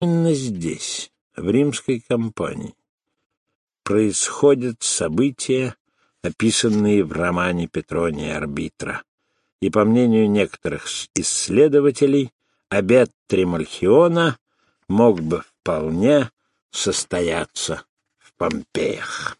Именно здесь, в римской кампании, происходят события, описанные в романе Петрония Арбитра. И, по мнению некоторых исследователей, обед Тримальхиона мог бы вполне состояться в Помпеях.